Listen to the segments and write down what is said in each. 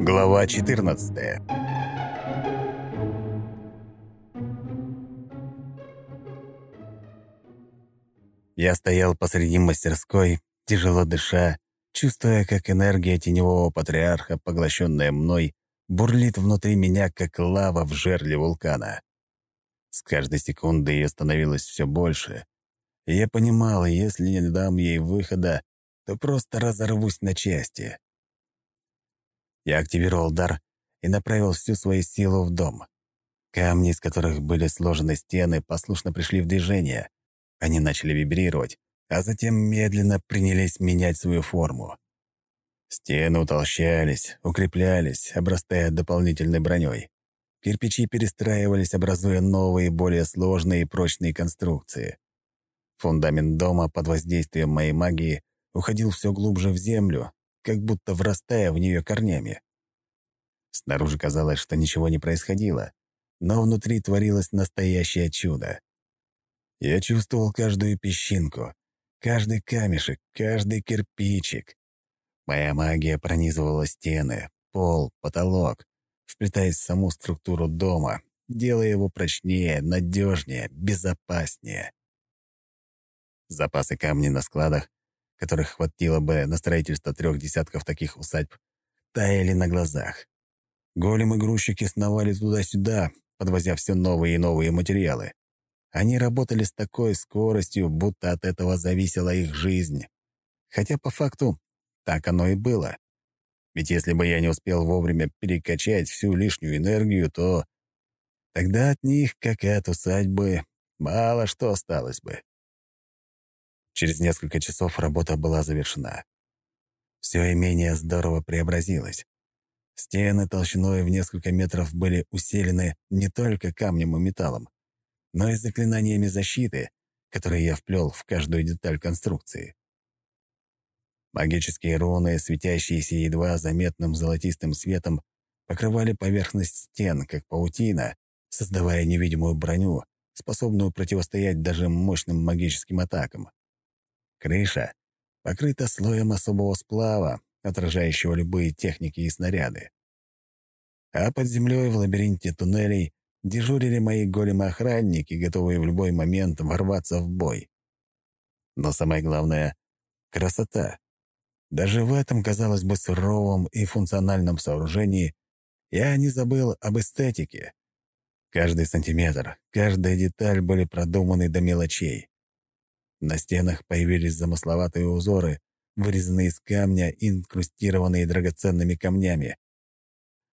Глава 14 Я стоял посреди мастерской, тяжело дыша, чувствуя, как энергия теневого патриарха, поглощенная мной, бурлит внутри меня, как лава в жерле вулкана. С каждой секунды ее становилось все больше. И я понимал, если не дам ей выхода, то просто разорвусь на части. Я активировал дар и направил всю свою силу в дом. Камни, из которых были сложены стены, послушно пришли в движение. Они начали вибрировать, а затем медленно принялись менять свою форму. Стены утолщались, укреплялись, обрастая дополнительной броней. Кирпичи перестраивались, образуя новые, более сложные и прочные конструкции. Фундамент дома под воздействием моей магии уходил все глубже в землю, как будто врастая в нее корнями. Снаружи казалось, что ничего не происходило, но внутри творилось настоящее чудо. Я чувствовал каждую песчинку, каждый камешек, каждый кирпичик. Моя магия пронизывала стены, пол, потолок, вплетаясь в саму структуру дома, делая его прочнее, надежнее, безопаснее. Запасы камней на складах которых хватило бы на строительство трех десятков таких усадьб, таяли на глазах. Големы-грузчики сновали туда-сюда, подвозя все новые и новые материалы. Они работали с такой скоростью, будто от этого зависела их жизнь. Хотя по факту так оно и было. Ведь если бы я не успел вовремя перекачать всю лишнюю энергию, то тогда от них, как и от усадьбы, мало что осталось бы. Через несколько часов работа была завершена. Все имение здорово преобразилось. Стены толщиной в несколько метров были усилены не только камнем и металлом, но и заклинаниями защиты, которые я вплел в каждую деталь конструкции. Магические руны, светящиеся едва заметным золотистым светом, покрывали поверхность стен, как паутина, создавая невидимую броню, способную противостоять даже мощным магическим атакам. Крыша покрыта слоем особого сплава, отражающего любые техники и снаряды. А под землей в лабиринте туннелей дежурили мои големы-охранники, готовые в любой момент ворваться в бой. Но самое главное — красота. Даже в этом, казалось бы, суровом и функциональном сооружении я не забыл об эстетике. Каждый сантиметр, каждая деталь были продуманы до мелочей. На стенах появились замысловатые узоры, вырезанные из камня и инкрустированные драгоценными камнями.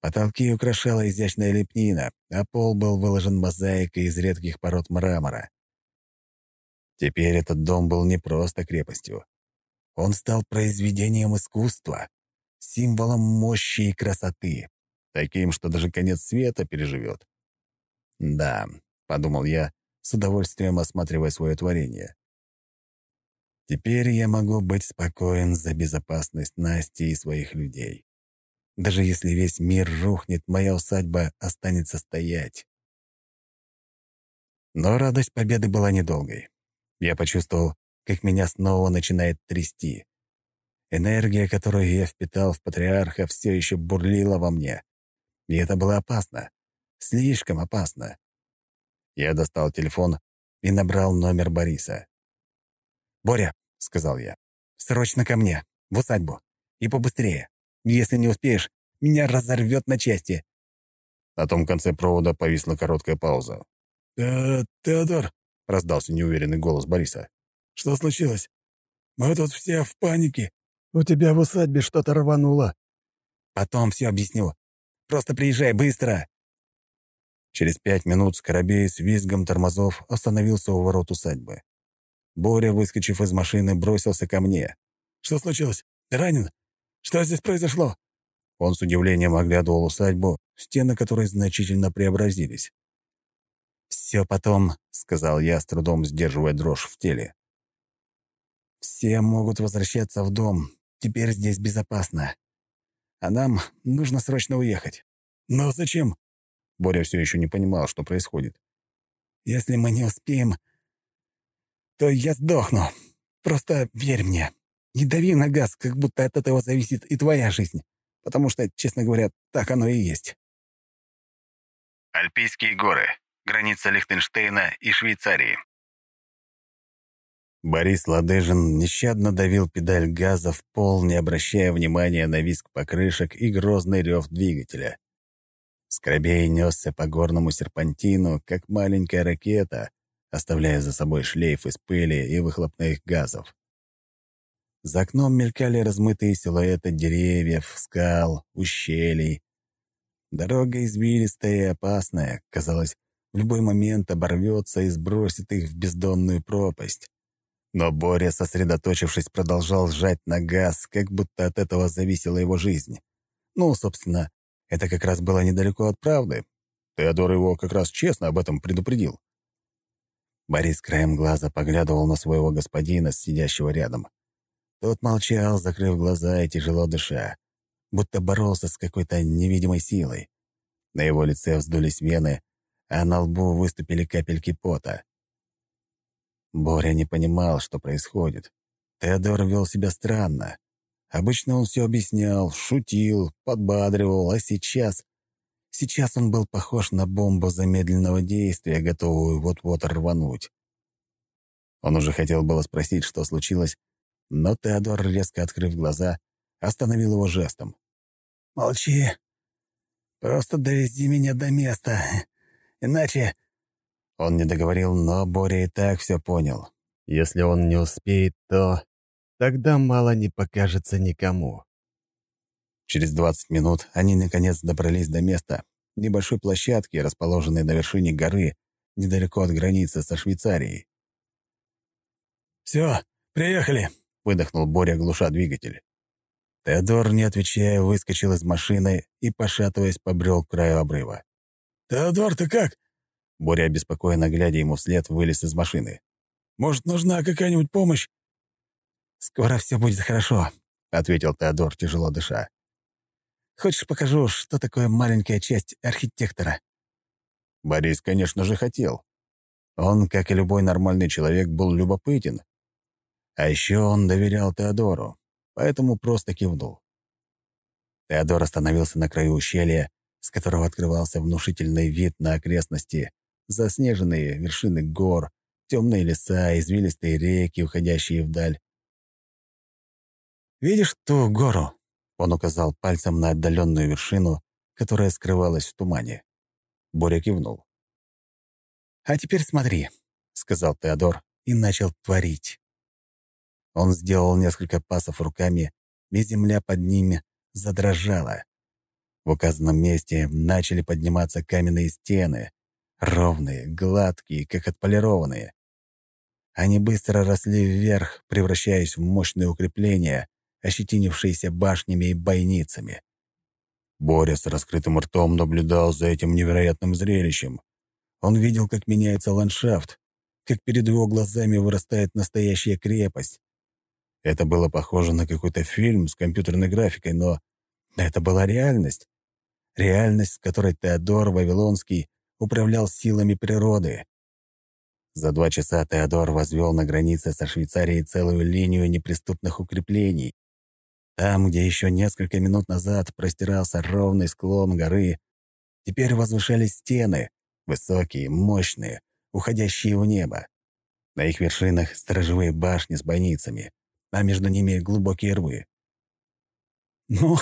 Потолки украшала изящная лепнина, а пол был выложен мозаикой из редких пород мрамора. Теперь этот дом был не просто крепостью. Он стал произведением искусства, символом мощи и красоты, таким, что даже конец света переживет. «Да», — подумал я, с удовольствием осматривая свое творение. Теперь я могу быть спокоен за безопасность Насти и своих людей. Даже если весь мир рухнет, моя усадьба останется стоять. Но радость победы была недолгой. Я почувствовал, как меня снова начинает трясти. Энергия, которую я впитал в патриарха, все еще бурлила во мне. И это было опасно. Слишком опасно. Я достал телефон и набрал номер Бориса. «Боря», — сказал я, — «срочно ко мне, в усадьбу. И побыстрее. Если не успеешь, меня разорвет на части». На том конце провода повисла короткая пауза. «Э, «Теодор», — раздался неуверенный голос Бориса. «Что случилось? Мы тут все в панике. У тебя в усадьбе что-то рвануло». «Потом все объясню. Просто приезжай быстро!» Через пять минут Скоробей с визгом тормозов остановился у ворот усадьбы. Боря, выскочив из машины, бросился ко мне. «Что случилось? Ты ранен? Что здесь произошло?» Он с удивлением оглядывал усадьбу, стены которой значительно преобразились. «Все потом», — сказал я, с трудом сдерживая дрожь в теле. «Все могут возвращаться в дом. Теперь здесь безопасно. А нам нужно срочно уехать». «Но зачем?» Боря все еще не понимал, что происходит. «Если мы не успеем, то я сдохну. Просто верь мне. Не дави на газ, как будто от этого зависит и твоя жизнь. Потому что, честно говоря, так оно и есть. Альпийские горы. Граница Лихтенштейна и Швейцарии. Борис Ладыжин нещадно давил педаль газа в пол, не обращая внимания на визг покрышек и грозный рев двигателя. Скоробей несся по горному серпантину, как маленькая ракета, оставляя за собой шлейф из пыли и выхлопных газов. За окном мелькали размытые силуэты деревьев, скал, ущелий. Дорога извилистая и опасная, казалось, в любой момент оборвется и сбросит их в бездонную пропасть. Но Боря, сосредоточившись, продолжал сжать на газ, как будто от этого зависела его жизнь. Ну, собственно, это как раз было недалеко от правды. Теодор его как раз честно об этом предупредил. Борис краем глаза поглядывал на своего господина, сидящего рядом. Тот молчал, закрыв глаза и тяжело дыша, будто боролся с какой-то невидимой силой. На его лице вздулись вены, а на лбу выступили капельки пота. Боря не понимал, что происходит. Теодор вел себя странно. Обычно он все объяснял, шутил, подбадривал, а сейчас... Сейчас он был похож на бомбу замедленного действия, готовую вот-вот рвануть. Он уже хотел было спросить, что случилось, но Теодор, резко открыв глаза, остановил его жестом. «Молчи. Просто довези меня до места. Иначе он не договорил, но Боря и так все понял. Если он не успеет, то тогда мало не покажется никому. Через 20 минут они наконец добрались до места, небольшой площадки, расположенной на вершине горы, недалеко от границы со Швейцарией. «Все, приехали!» — выдохнул Боря, глуша двигатель. Теодор, не отвечая, выскочил из машины и, пошатываясь, побрел к краю обрыва. «Теодор, ты как? Боря, обеспокоенно глядя ему вслед, вылез из машины. «Может, нужна какая-нибудь помощь?» «Скоро все будет хорошо», — ответил Теодор, тяжело дыша. «Хочешь, покажу, что такое маленькая часть архитектора?» Борис, конечно же, хотел. Он, как и любой нормальный человек, был любопытен. А еще он доверял Теодору, поэтому просто кивнул. Теодор остановился на краю ущелья, с которого открывался внушительный вид на окрестности, заснеженные вершины гор, темные леса, извилистые реки, уходящие вдаль. «Видишь ту гору?» — он указал пальцем на отдаленную вершину, которая скрывалась в тумане. Боря кивнул. «А теперь смотри», — сказал Теодор и начал творить. Он сделал несколько пасов руками, и земля под ними задрожала. В указанном месте начали подниматься каменные стены, ровные, гладкие, как отполированные. Они быстро росли вверх, превращаясь в мощные укрепления, ощетинившиеся башнями и бойницами. Боря с раскрытым ртом наблюдал за этим невероятным зрелищем. Он видел, как меняется ландшафт, как перед его глазами вырастает настоящая крепость. Это было похоже на какой-то фильм с компьютерной графикой, но это была реальность. Реальность, в которой Теодор Вавилонский управлял силами природы. За два часа Теодор возвел на границе со Швейцарией целую линию неприступных укреплений. Там, где еще несколько минут назад простирался ровный склон горы, теперь возвышались стены, высокие, мощные, уходящие в небо. На их вершинах сторожевые башни с бойницами, а между ними глубокие рвы. «Ну,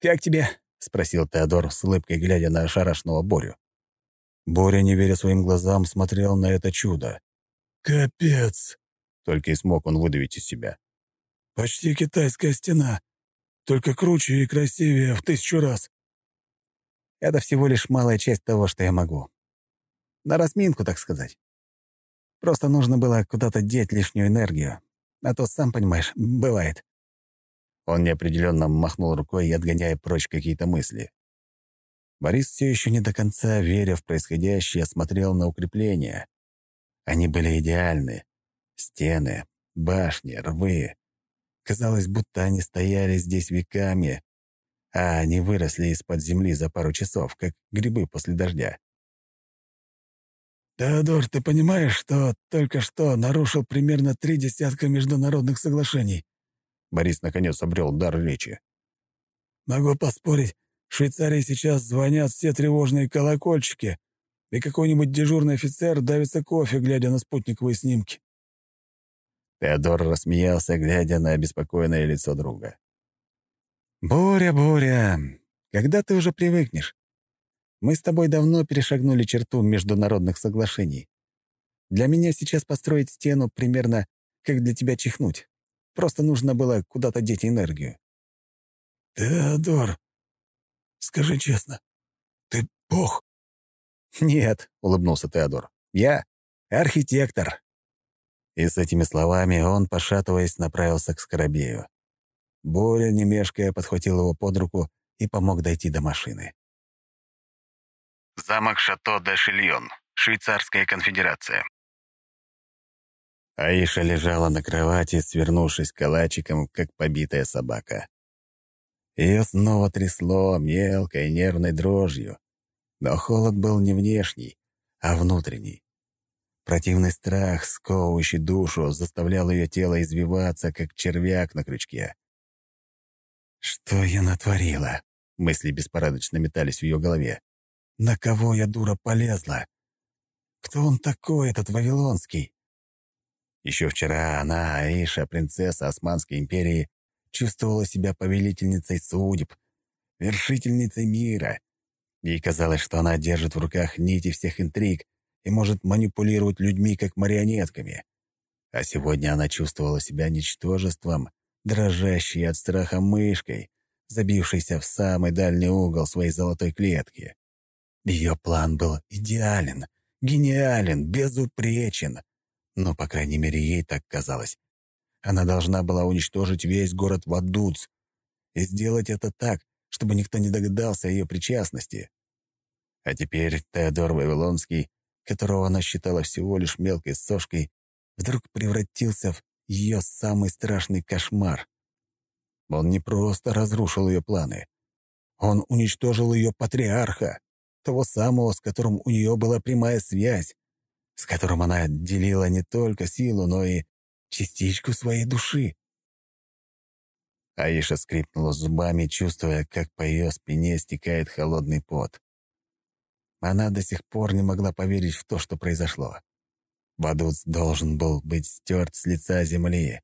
как тебе?» — спросил Теодор с улыбкой, глядя на ошарашенного Борю. Боря, не веря своим глазам, смотрел на это чудо. «Капец!» — только и смог он выдавить из себя. «Почти китайская стена, только круче и красивее в тысячу раз». Это всего лишь малая часть того, что я могу. На разминку, так сказать. Просто нужно было куда-то деть лишнюю энергию. А то, сам понимаешь, бывает. Он неопределенно махнул рукой, отгоняя прочь какие-то мысли. Борис все еще не до конца, веря в происходящее, смотрел на укрепления. Они были идеальны. Стены, башни, рвы. Казалось, будто они стояли здесь веками, а они выросли из-под земли за пару часов, как грибы после дождя. «Теодор, ты понимаешь, что только что нарушил примерно три десятка международных соглашений?» Борис наконец обрел дар речи. «Могу поспорить, в Швейцарии сейчас звонят все тревожные колокольчики, и какой-нибудь дежурный офицер давится кофе, глядя на спутниковые снимки». Теодор рассмеялся, глядя на обеспокоенное лицо друга. «Боря, Боря, когда ты уже привыкнешь? Мы с тобой давно перешагнули черту международных соглашений. Для меня сейчас построить стену примерно как для тебя чихнуть. Просто нужно было куда-то деть энергию». «Теодор, скажи честно, ты бог?» «Нет», — улыбнулся Теодор. «Я архитектор». И с этими словами он, пошатываясь, направился к Скоробею. Боря, не мешкая, подхватил его под руку и помог дойти до машины. Замок Шато де Шильон, Швейцарская конфедерация. Аиша лежала на кровати, свернувшись калачиком, как побитая собака. Ее снова трясло мелкой нервной дрожью, но холод был не внешний, а внутренний. Противный страх, сковывающий душу, заставлял ее тело извиваться, как червяк на крючке. «Что я натворила?» — мысли беспорядочно метались в ее голове. «На кого я, дура, полезла? Кто он такой, этот Вавилонский?» Еще вчера она, Аиша, принцесса Османской империи, чувствовала себя повелительницей судеб, вершительницей мира. Ей казалось, что она держит в руках нити всех интриг и может манипулировать людьми, как марионетками. А сегодня она чувствовала себя ничтожеством, дрожащей от страха мышкой, забившейся в самый дальний угол своей золотой клетки. Ее план был идеален, гениален, безупречен. Но, по крайней мере, ей так казалось. Она должна была уничтожить весь город Вадуц и сделать это так, чтобы никто не догадался о ее причастности. А теперь Теодор Вавилонский, которого она считала всего лишь мелкой сошкой, вдруг превратился в ее самый страшный кошмар. Он не просто разрушил ее планы. Он уничтожил ее патриарха, того самого, с которым у нее была прямая связь, с которым она делила не только силу, но и частичку своей души. Аиша скрипнула зубами, чувствуя, как по ее спине стекает холодный пот. Она до сих пор не могла поверить в то, что произошло. Вадуц должен был быть стерт с лица земли.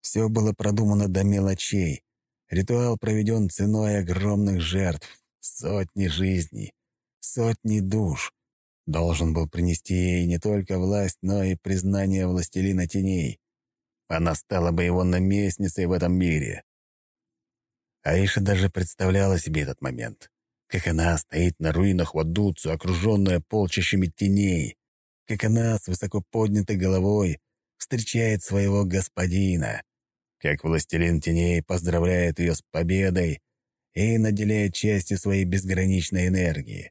Все было продумано до мелочей. Ритуал проведен ценой огромных жертв, сотни жизней, сотни душ. Должен был принести ей не только власть, но и признание властелина теней. Она стала бы его наместницей в этом мире. Аиша даже представляла себе этот момент, как она стоит на руинах Вадуцу, окруженная полчищами теней, как она с высоко поднятой головой встречает своего господина, как властелин теней поздравляет ее с победой и наделяет частью своей безграничной энергии.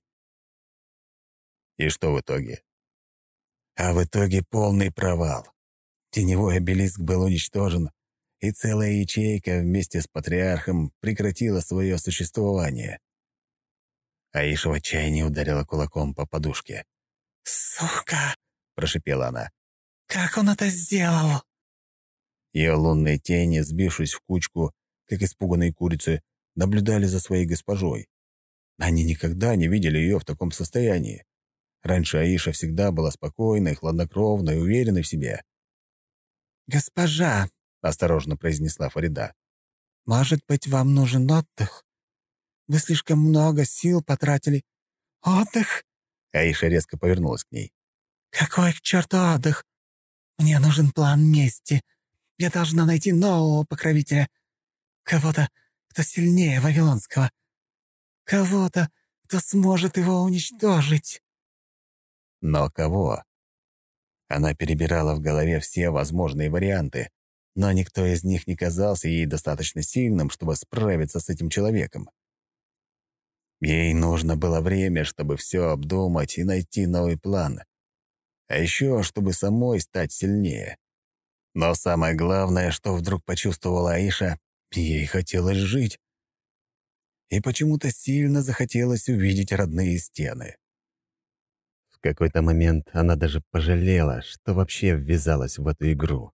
И что в итоге? А в итоге полный провал. Теневой обелиск был уничтожен, и целая ячейка вместе с патриархом прекратила свое существование. Аиша в отчаянии ударила кулаком по подушке. «Сука!» — прошипела она. «Как он это сделал?» Ее лунные тени, сбившись в кучку, как испуганные курицы, наблюдали за своей госпожой. Они никогда не видели ее в таком состоянии. Раньше Аиша всегда была спокойной, хладнокровной, уверенной в себе. «Госпожа», — осторожно произнесла Фарида, — «может быть, вам нужен отдых? Вы слишком много сил потратили. Отдых?» Аиша резко повернулась к ней. «Какой к черту отдых? Мне нужен план мести. Я должна найти нового покровителя. Кого-то, кто сильнее Вавилонского. Кого-то, кто сможет его уничтожить». Но кого? Она перебирала в голове все возможные варианты, но никто из них не казался ей достаточно сильным, чтобы справиться с этим человеком. Ей нужно было время, чтобы все обдумать и найти новый план. А еще, чтобы самой стать сильнее. Но самое главное, что вдруг почувствовала Аиша, ей хотелось жить. И почему-то сильно захотелось увидеть родные стены. какой-то момент она даже пожалела, что вообще ввязалась в эту игру.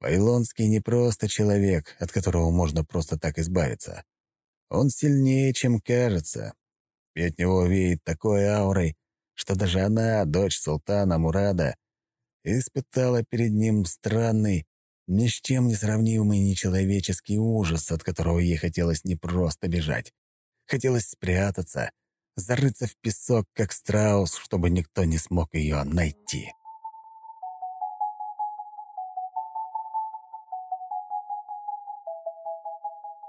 Вавилонский не просто человек, от которого можно просто так избавиться. Он сильнее, чем кажется. И от него веет такой аурой, что даже она, дочь султана Мурада, испытала перед ним странный, ни с чем не сравнимый нечеловеческий ужас, от которого ей хотелось не просто бежать. Хотелось спрятаться, зарыться в песок, как страус, чтобы никто не смог ее найти.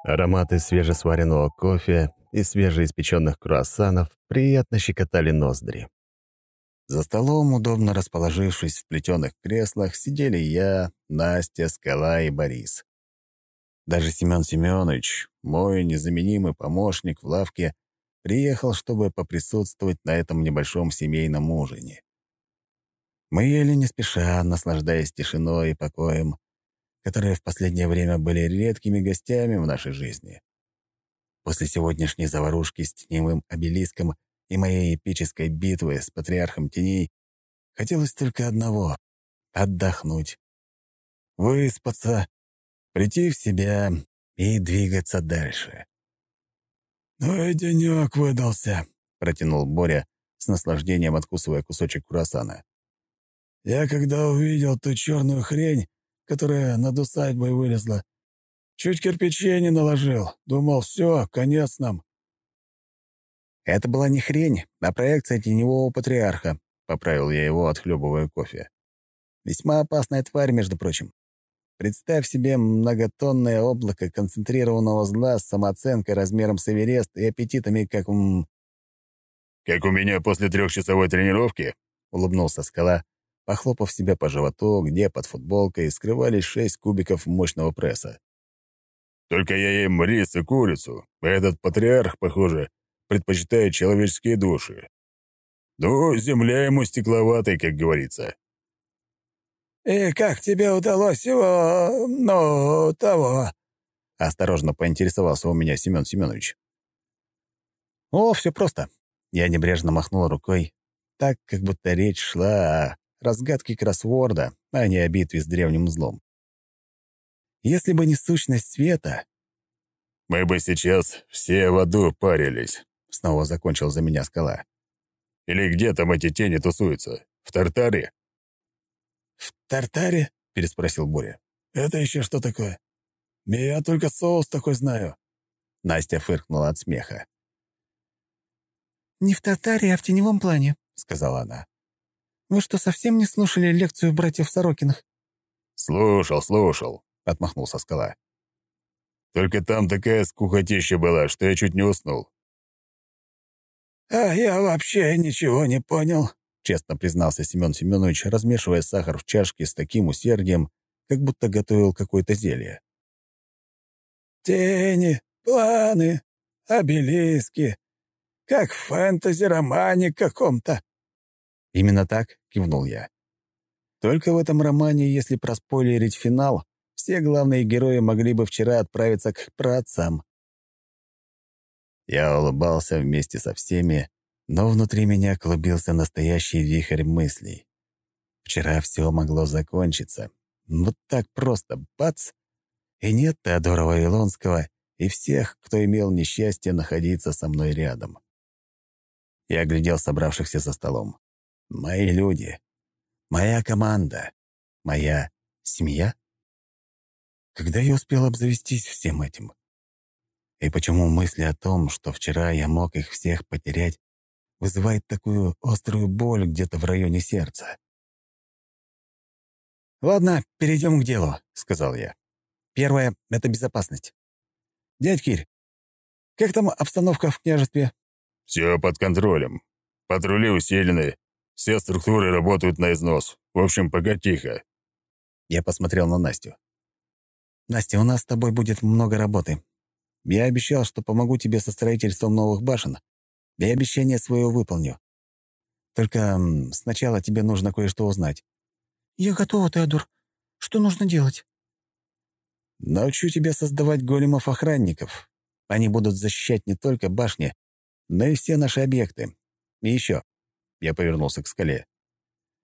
Ароматы свежесваренного кофе и свежеиспеченных круассанов приятно щекотали ноздри. За столом, удобно расположившись в плетеных креслах, сидели я, Настя, Скала и Борис. Даже Семен Семенович, мой незаменимый помощник в лавке, приехал, чтобы поприсутствовать на этом небольшом семейном ужине. Мы ели не спеша, наслаждаясь тишиной и покоем, которые в последнее время были редкими гостями в нашей жизни. После сегодняшней заварушки с теневым обелиском и моей эпической битвы с патриархом теней хотелось только одного — отдохнуть, выспаться, прийти в себя и двигаться дальше. «Ну и денек выдался», — протянул Боря, с наслаждением откусывая кусочек круассана. «Я когда увидел ту черную хрень, которая над усадьбой вылезла, чуть кирпичей не наложил, думал, все, конец нам. «Это была не хрень, а проекция теневого патриарха», — поправил я его, отхлебывая кофе. «Весьма опасная тварь, между прочим. Представь себе многотонное облако концентрированного зла с самооценкой размером с Эверест и аппетитами, как у... «Как у меня после трехчасовой тренировки?» — улыбнулся скала, похлопав себя по животу, где под футболкой скрывались шесть кубиков мощного пресса. «Только я ем рис и курицу, этот патриарх, похоже, предпочитает человеческие души. Ну, земля ему стекловатой, как говорится. «И как тебе удалось его... ну, того?» Осторожно поинтересовался у меня Семен Семенович. «О, все просто». Я небрежно махнул рукой, так, как будто речь шла о разгадке кроссворда, а не о битве с древним злом. Если бы не сущность света... «Мы бы сейчас все в аду парились», — снова закончил за меня скала. «Или где там эти тени тусуются? В Тартаре?» «В Тартаре?» — переспросил Боря. «Это еще что такое? Я только соус такой знаю». Настя фыркнула от смеха. «Не в Тартаре, а в теневом плане», — сказала она. «Вы что, совсем не слушали лекцию братьев Сорокиных?» «Слушал, слушал», — отмахнулся скала. «Только там такая скукотища была, что я чуть не уснул. «А я вообще ничего не понял», — честно признался Семен Семенович, размешивая сахар в чашке с таким усердием, как будто готовил какое-то зелье. «Тени, планы, обелиски, как в фэнтези-романе каком-то». «Именно так», — кивнул я. «Только в этом романе, если проспойлерить финал, все главные герои могли бы вчера отправиться к праотцам. Я улыбался вместе со всеми, но внутри меня клубился настоящий вихрь мыслей. Вчера все могло закончиться. Вот так просто, бац! И нет Теодора Вавилонского и всех, кто имел несчастье находиться со мной рядом. Я глядел собравшихся за столом. Мои люди. Моя команда. Моя семья. Когда я успел обзавестись всем этим? И почему мысли о том, что вчера я мог их всех потерять, вызывает такую острую боль где-то в районе сердца? «Ладно, перейдем к делу», — сказал я. «Первое — это безопасность. Дядь Кирь, как там обстановка в княжестве?» «Все под контролем. Патрули усилены. Все структуры работают на износ. В общем, пока тихо». Я посмотрел на Настю. «Настя, у нас с тобой будет много работы. Я обещал, что помогу тебе со строительством новых башен, и обещание свое выполню. Только сначала тебе нужно кое-что узнать». «Я готова, Теодор. Что нужно делать?» «Научу тебя создавать големов-охранников. Они будут защищать не только башни, но и все наши объекты. И еще. Я повернулся к скале.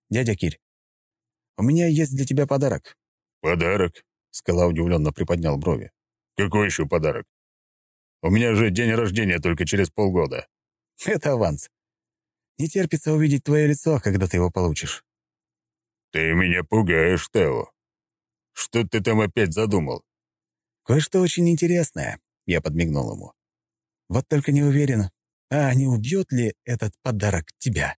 «Дядя Кирь, у меня есть для тебя подарок». «Подарок?» — скала удивленно приподнял брови. «Какой еще подарок? У меня же день рождения только через полгода». «Это аванс. Не терпится увидеть твое лицо, когда ты его получишь». «Ты меня пугаешь, Тео. Что ты там опять задумал?» «Кое-что очень интересное», — я подмигнул ему. «Вот только не уверен, а не убьет ли этот подарок тебя?»